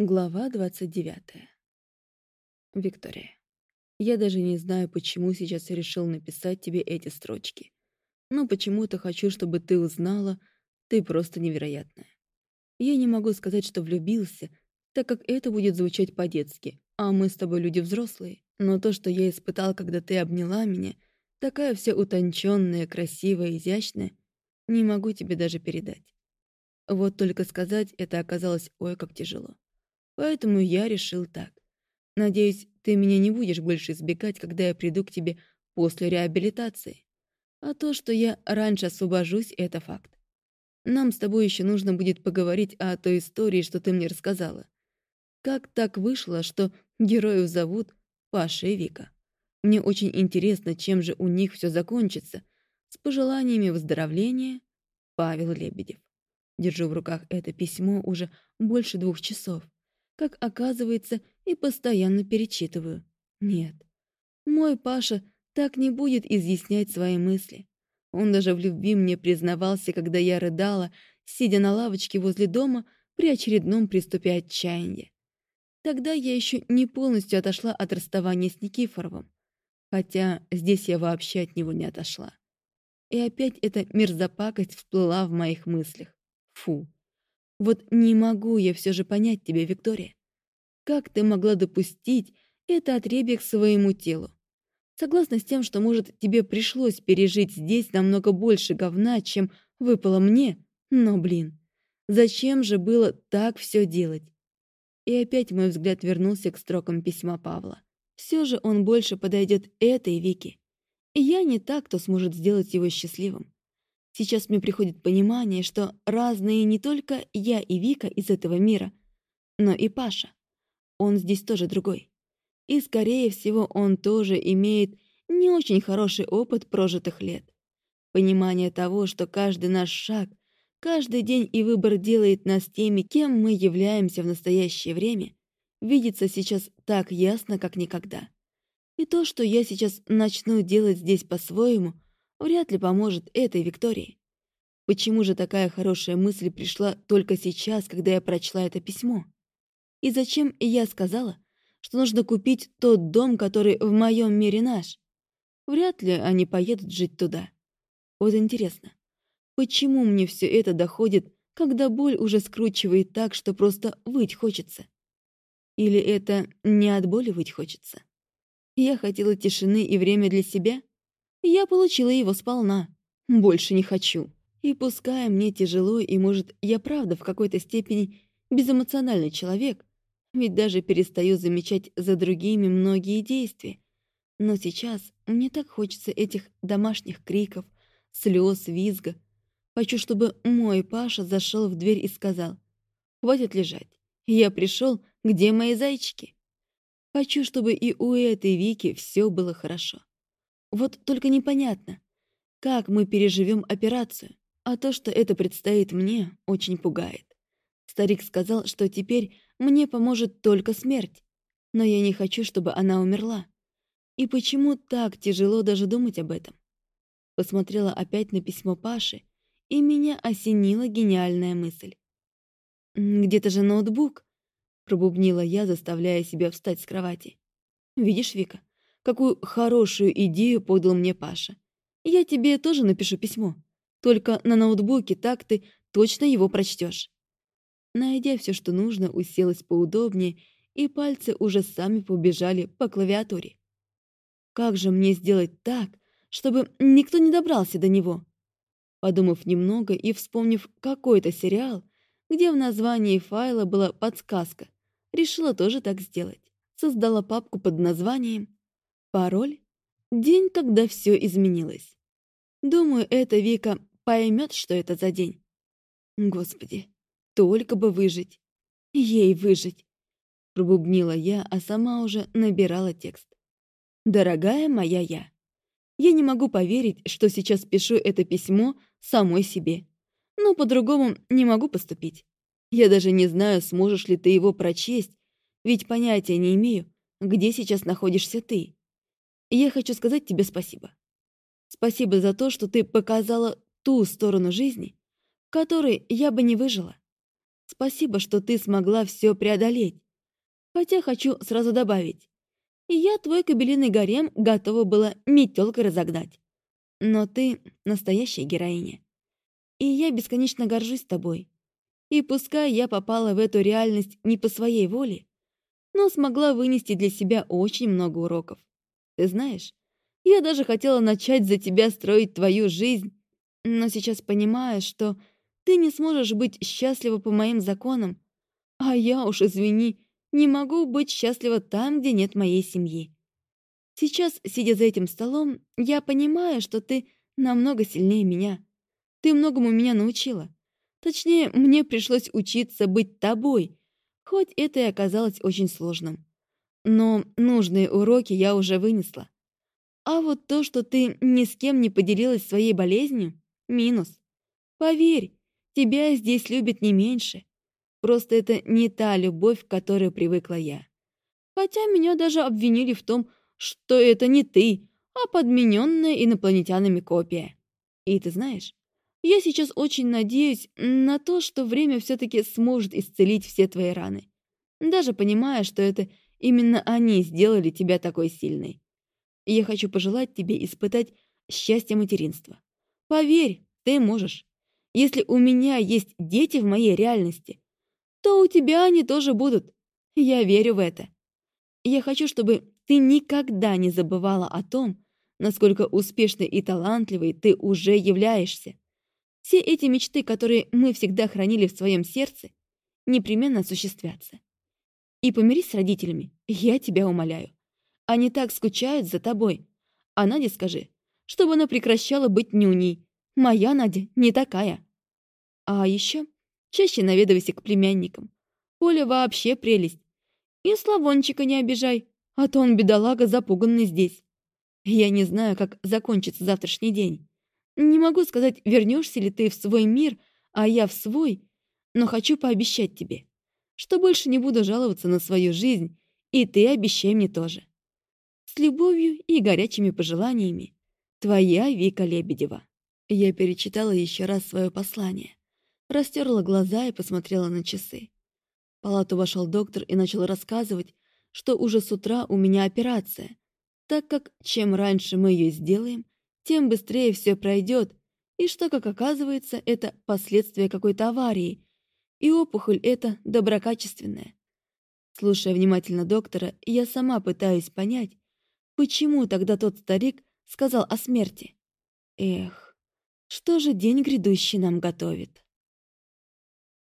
Глава 29. Виктория. Я даже не знаю, почему сейчас решил написать тебе эти строчки. Но почему-то хочу, чтобы ты узнала, ты просто невероятная. Я не могу сказать, что влюбился, так как это будет звучать по-детски, а мы с тобой люди взрослые. Но то, что я испытал, когда ты обняла меня, такая вся утонченная, красивая, изящная, не могу тебе даже передать. Вот только сказать это оказалось ой как тяжело. Поэтому я решил так. Надеюсь, ты меня не будешь больше избегать, когда я приду к тебе после реабилитации. А то, что я раньше освобожусь, это факт. Нам с тобой еще нужно будет поговорить о той истории, что ты мне рассказала. Как так вышло, что героев зовут Паша и Вика? Мне очень интересно, чем же у них все закончится. С пожеланиями выздоровления, Павел Лебедев. Держу в руках это письмо уже больше двух часов как оказывается, и постоянно перечитываю. Нет, мой Паша так не будет изъяснять свои мысли. Он даже в любви мне признавался, когда я рыдала, сидя на лавочке возле дома при очередном приступе отчаяния. Тогда я еще не полностью отошла от расставания с Никифоровым, хотя здесь я вообще от него не отошла. И опять эта мерзопакость всплыла в моих мыслях. Фу. Вот не могу я все же понять тебя, Виктория. Как ты могла допустить это отребье к своему телу? Согласна с тем, что, может, тебе пришлось пережить здесь намного больше говна, чем выпало мне, но, блин, зачем же было так все делать? И опять мой взгляд вернулся к строкам письма Павла. Все же он больше подойдет этой Вике. И я не так, кто сможет сделать его счастливым. Сейчас мне приходит понимание, что разные не только я и Вика из этого мира, но и Паша. Он здесь тоже другой. И, скорее всего, он тоже имеет не очень хороший опыт прожитых лет. Понимание того, что каждый наш шаг, каждый день и выбор делает нас теми, кем мы являемся в настоящее время, видится сейчас так ясно, как никогда. И то, что я сейчас начну делать здесь по-своему — вряд ли поможет этой Виктории. Почему же такая хорошая мысль пришла только сейчас, когда я прочла это письмо? И зачем я сказала, что нужно купить тот дом, который в моем мире наш? Вряд ли они поедут жить туда. Вот интересно, почему мне все это доходит, когда боль уже скручивает так, что просто выть хочется? Или это не от боли выть хочется? Я хотела тишины и время для себя, я получила его сполна. Больше не хочу. И пускай мне тяжело, и, может, я правда в какой-то степени безэмоциональный человек, ведь даже перестаю замечать за другими многие действия. Но сейчас мне так хочется этих домашних криков, слез, визга. Хочу, чтобы мой Паша зашел в дверь и сказал «Хватит лежать. Я пришел, где мои зайчики?» Хочу, чтобы и у этой Вики все было хорошо. Вот только непонятно, как мы переживем операцию, а то, что это предстоит мне, очень пугает. Старик сказал, что теперь мне поможет только смерть, но я не хочу, чтобы она умерла. И почему так тяжело даже думать об этом? Посмотрела опять на письмо Паши, и меня осенила гениальная мысль. «Где-то же ноутбук», — пробубнила я, заставляя себя встать с кровати. «Видишь, Вика, какую хорошую идею подал мне Паша. Я тебе тоже напишу письмо. Только на ноутбуке так ты точно его прочтешь. Найдя все, что нужно, уселась поудобнее, и пальцы уже сами побежали по клавиатуре. Как же мне сделать так, чтобы никто не добрался до него? Подумав немного и вспомнив какой-то сериал, где в названии файла была подсказка, решила тоже так сделать. Создала папку под названием Пароль — день, когда все изменилось. Думаю, эта Вика поймет, что это за день. Господи, только бы выжить. Ей выжить. Пробубнила я, а сама уже набирала текст. Дорогая моя я, я не могу поверить, что сейчас пишу это письмо самой себе. Но по-другому не могу поступить. Я даже не знаю, сможешь ли ты его прочесть, ведь понятия не имею, где сейчас находишься ты. Я хочу сказать тебе спасибо. Спасибо за то, что ты показала ту сторону жизни, которой я бы не выжила. Спасибо, что ты смогла все преодолеть. Хотя хочу сразу добавить. Я твой кабелиный гарем готова была метелкой разогнать. Но ты настоящая героиня. И я бесконечно горжусь тобой. И пускай я попала в эту реальность не по своей воле, но смогла вынести для себя очень много уроков. Ты знаешь, я даже хотела начать за тебя строить твою жизнь, но сейчас понимаю, что ты не сможешь быть счастлива по моим законам, а я уж, извини, не могу быть счастлива там, где нет моей семьи. Сейчас, сидя за этим столом, я понимаю, что ты намного сильнее меня. Ты многому меня научила. Точнее, мне пришлось учиться быть тобой, хоть это и оказалось очень сложным. Но нужные уроки я уже вынесла. А вот то, что ты ни с кем не поделилась своей болезнью — минус. Поверь, тебя здесь любят не меньше. Просто это не та любовь, к которой привыкла я. Хотя меня даже обвинили в том, что это не ты, а подмененная инопланетянами копия. И ты знаешь, я сейчас очень надеюсь на то, что время все-таки сможет исцелить все твои раны. Даже понимая, что это именно они сделали тебя такой сильной. я хочу пожелать тебе испытать счастье материнства. Поверь, ты можешь. Если у меня есть дети в моей реальности, то у тебя они тоже будут. Я верю в это. Я хочу, чтобы ты никогда не забывала о том, насколько успешной и талантливой ты уже являешься. Все эти мечты, которые мы всегда хранили в своем сердце, непременно осуществятся. И помирись с родителями, я тебя умоляю. Они так скучают за тобой. А Наде скажи, чтобы она прекращала быть нюней. Моя Надя не такая. А еще чаще наведывайся к племянникам. Коля вообще прелесть. И Славончика не обижай, а то он, бедолага, запуганный здесь. Я не знаю, как закончится завтрашний день. Не могу сказать, вернешься ли ты в свой мир, а я в свой, но хочу пообещать тебе, что больше не буду жаловаться на свою жизнь, и ты обещай мне тоже. С любовью и горячими пожеланиями. Твоя Вика Лебедева. Я перечитала еще раз свое послание, растерла глаза и посмотрела на часы. В палату вошел доктор и начал рассказывать, что уже с утра у меня операция, так как чем раньше мы ее сделаем, тем быстрее все пройдет, и что, как оказывается, это последствия какой-то аварии, и опухоль эта доброкачественная. Слушая внимательно доктора, я сама пытаюсь понять, почему тогда тот старик сказал о смерти. Эх, что же день грядущий нам готовит?